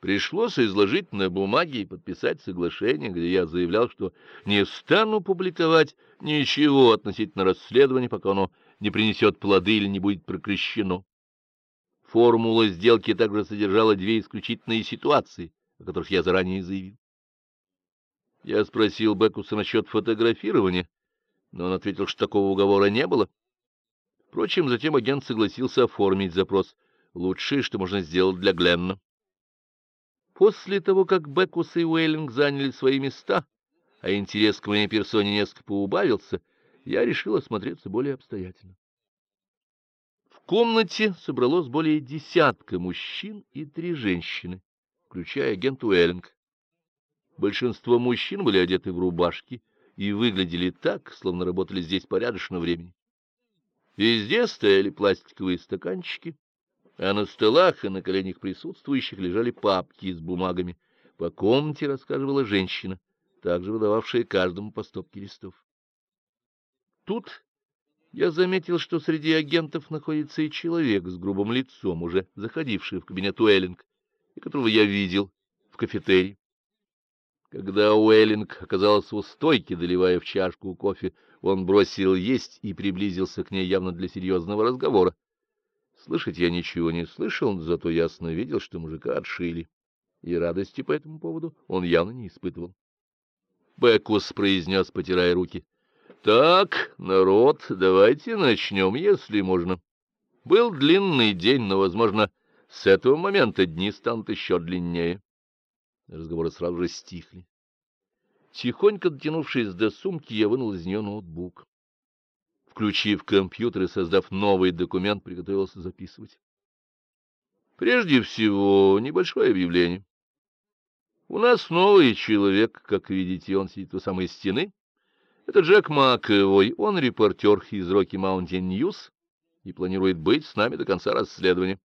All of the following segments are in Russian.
Пришлось изложить на бумаге и подписать соглашение, где я заявлял, что не стану публиковать ничего относительно расследования, пока оно не принесет плоды или не будет прекращено. Формула сделки также содержала две исключительные ситуации, о которых я заранее заявил. Я спросил Бекуса насчет фотографирования, но он ответил, что такого уговора не было. Впрочем, затем агент согласился оформить запрос. Лучшее, что можно сделать для Гленна. После того, как Бекус и Уэллинг заняли свои места, а интерес к моей персоне несколько поубавился, я решил осмотреться более обстоятельно. В комнате собралось более десятка мужчин и три женщины, включая агента Уэллинг. Большинство мужчин были одеты в рубашки и выглядели так, словно работали здесь порядочно времени. Везде стояли пластиковые стаканчики, а на столах и на коленях присутствующих лежали папки с бумагами. По комнате рассказывала женщина, также выдававшая каждому по стопке листов. Тут я заметил, что среди агентов находится и человек с грубым лицом, уже заходивший в кабинет Уэллинг, и которого я видел в кафетерии. Когда Уэллинг оказался у стойки, доливая в чашку кофе, он бросил есть и приблизился к ней явно для серьезного разговора. Слышать я ничего не слышал, зато ясно видел, что мужика отшили, и радости по этому поводу он явно не испытывал. Бекус произнес, потирая руки. — Так, народ, давайте начнем, если можно. Был длинный день, но, возможно, с этого момента дни станут еще длиннее. Разговоры сразу же стихли. Тихонько дотянувшись до сумки, я вынул из нее ноутбук. Включив компьютер и создав новый документ, приготовился записывать. Прежде всего, небольшое объявление. У нас новый человек, как видите, он сидит у самой стены. Это Джек Маковой, он репортер из Rocky Mountain News и планирует быть с нами до конца расследования.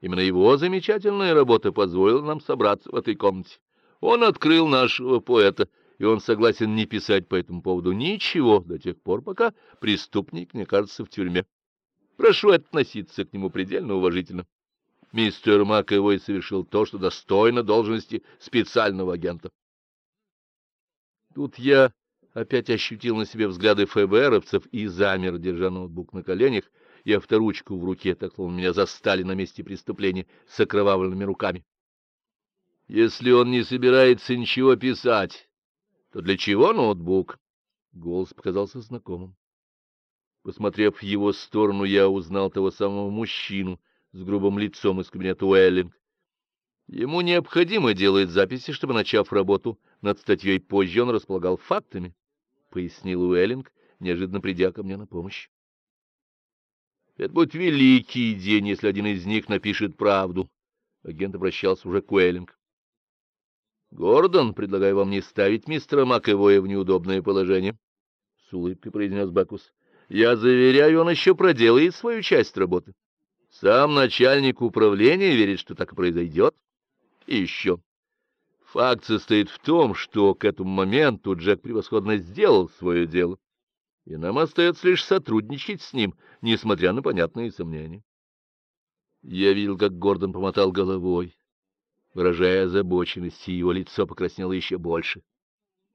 Именно его замечательная работа позволила нам собраться в этой комнате. Он открыл нашего поэта — и он согласен не писать по этому поводу ничего до тех пор, пока преступник не кажется в тюрьме. Прошу относиться к нему предельно уважительно. Мистер Маковой совершил то, что достойно должности специального агента. Тут я опять ощутил на себе взгляды ФБРовцев и замер, держа ноутбук на коленях и авторучку в руке, так словно меня застали на месте преступления с окровавленными руками. Если он не собирается ничего писать, то для чего ноутбук? Голос показался знакомым. Посмотрев в его сторону, я узнал того самого мужчину с грубым лицом из кабинета Уэллинг. Ему необходимо делать записи, чтобы, начав работу над статьей позже, он располагал фактами, — пояснил Уэллинг, неожиданно придя ко мне на помощь. Это будет великий день, если один из них напишет правду. Агент обращался уже к Уэллинг. Гордон, предлагаю вам не ставить мистера Маковоя в неудобное положение, — с улыбкой произнес Бакус. — Я заверяю, он еще проделает свою часть работы. Сам начальник управления верит, что так и произойдет. И еще. Факт состоит в том, что к этому моменту Джек превосходно сделал свое дело, и нам остается лишь сотрудничать с ним, несмотря на понятные сомнения. Я видел, как Гордон помотал головой. Выражая озабоченность, его лицо покраснело еще больше.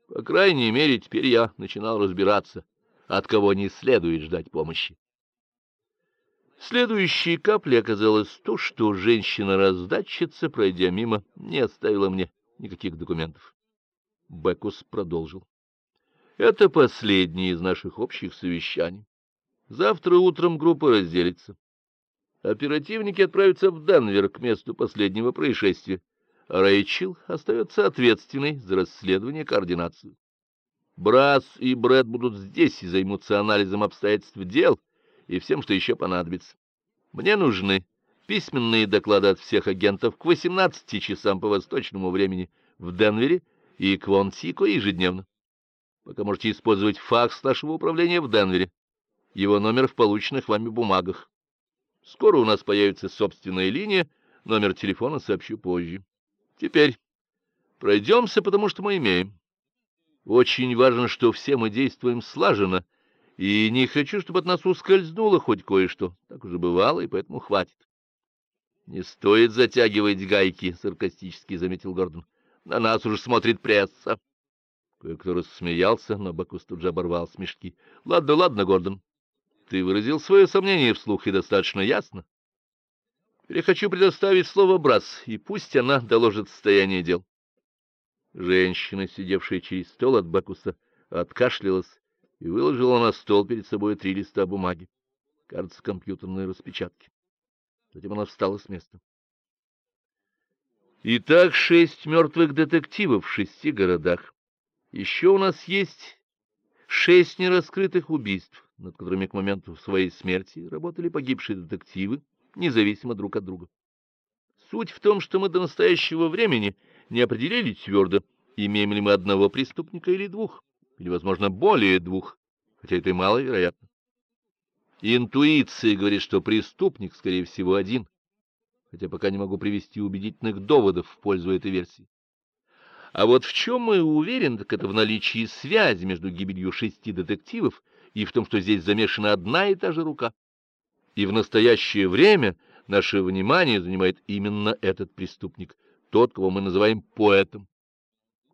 По крайней мере, теперь я начинал разбираться, от кого не следует ждать помощи. Следующей каплей оказалось то, что женщина-раздатчица, пройдя мимо, не оставила мне никаких документов. Бекус продолжил. Это последнее из наших общих совещаний. Завтра утром группа разделится. Оперативники отправятся в Денвер к месту последнего происшествия. Рэйчел остается ответственной за расследование и координацию. Брас и Брэд будут здесь и займутся анализом обстоятельств дел и всем, что еще понадобится. Мне нужны письменные доклады от всех агентов к 18 часам по восточному времени в Денвере и к Вонтико ежедневно. Пока можете использовать факс нашего управления в Денвере. Его номер в полученных вами бумагах. Скоро у нас появится собственная линия, номер телефона сообщу позже. Теперь пройдемся, потому что мы имеем. Очень важно, что все мы действуем слаженно, и не хочу, чтобы от нас ускользнуло хоть кое-что. Так уже бывало, и поэтому хватит. Не стоит затягивать гайки, — саркастически заметил Гордон. На нас уже смотрит пресса. Кое-кто рассмеялся, но Бакус тут же оборвал смешки. — Ладно, ладно, Гордон. Ты выразил свое сомнение вслух и достаточно ясно. Я хочу предоставить слово Брас, и пусть она доложит состояние дел. Женщина, сидевшая через стол от Бакуса, откашлялась и выложила на стол перед собой три листа бумаги. Кажется, компьютерные распечатки. Затем она встала с места. Итак, шесть мертвых детективов в шести городах. Еще у нас есть шесть нераскрытых убийств, над которыми к моменту своей смерти работали погибшие детективы, независимо друг от друга. Суть в том, что мы до настоящего времени не определили твердо, имеем ли мы одного преступника или двух, или, возможно, более двух, хотя это и маловероятно. Интуиция говорит, что преступник, скорее всего, один, хотя пока не могу привести убедительных доводов в пользу этой версии. А вот в чем мы уверены, так это в наличии связи между гибелью шести детективов и в том, что здесь замешана одна и та же рука. И в настоящее время наше внимание занимает именно этот преступник, тот, кого мы называем поэтом.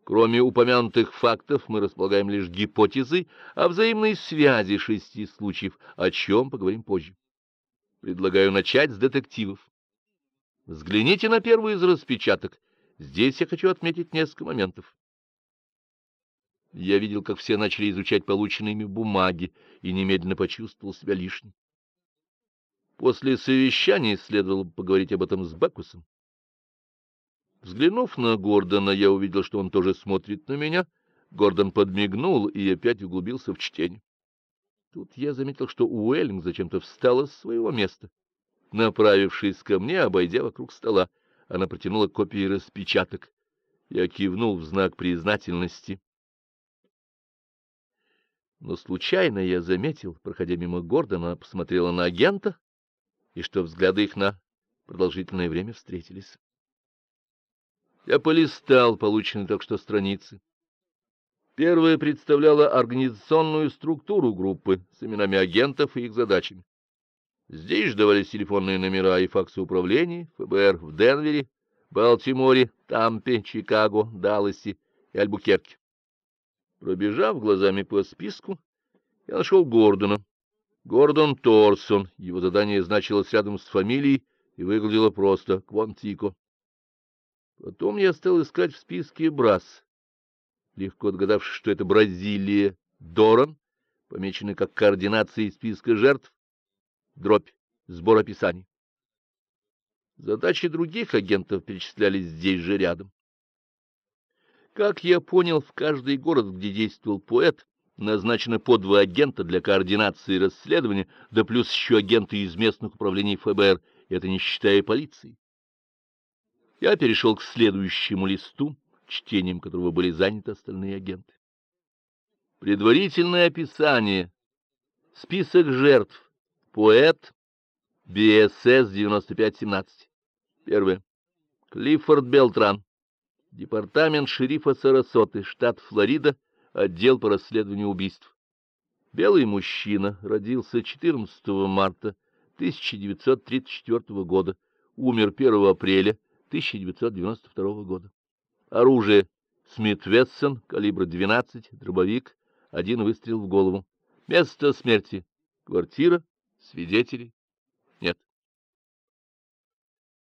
Кроме упомянутых фактов, мы располагаем лишь гипотезы о взаимной связи шести случаев, о чем поговорим позже. Предлагаю начать с детективов. Взгляните на первый из распечаток. Здесь я хочу отметить несколько моментов. Я видел, как все начали изучать полученные бумаги, и немедленно почувствовал себя лишним. После совещания следовало поговорить об этом с Бекусом. Взглянув на Гордона, я увидел, что он тоже смотрит на меня. Гордон подмигнул и опять углубился в чтение. Тут я заметил, что Уэллинг зачем-то встала с своего места. Направившись ко мне, обойдя вокруг стола, она протянула копии распечаток. Я кивнул в знак признательности. Но случайно я заметил, проходя мимо Гордона, посмотрела на агента, и что взгляды их на продолжительное время встретились. Я полистал полученные только что страницы. Первая представляла организационную структуру группы с именами агентов и их задачами. Здесь же давались телефонные номера и факсы управления ФБР в Денвере, Балтиморе, Тампе, Чикаго, Далласе и Альбукерке. Пробежав глазами по списку, я нашел Гордона. Гордон Торсон. Его задание значилось рядом с фамилией и выглядело просто Квантико. Потом я стал искать в списке Брас, легко отгадавшись, что это Бразилия, Доран, помеченный как координация списка жертв, дробь, сбор описаний. Задачи других агентов перечислялись здесь же рядом. Как я понял, в каждый город, где действовал поэт, назначено по два агента для координации расследования, да плюс еще агенты из местных управлений ФБР, это не считая полиции. Я перешел к следующему листу, чтением которого были заняты остальные агенты. Предварительное описание. Список жертв. Поэт. БСС 9517. Первое. Клиффорд Белтран. Департамент шерифа Сарасоты, штат Флорида, отдел по расследованию убийств. Белый мужчина родился 14 марта 1934 года, умер 1 апреля 1992 года. Оружие Смит Вессон, калибр 12, дробовик, один выстрел в голову. Место смерти. Квартира, свидетели,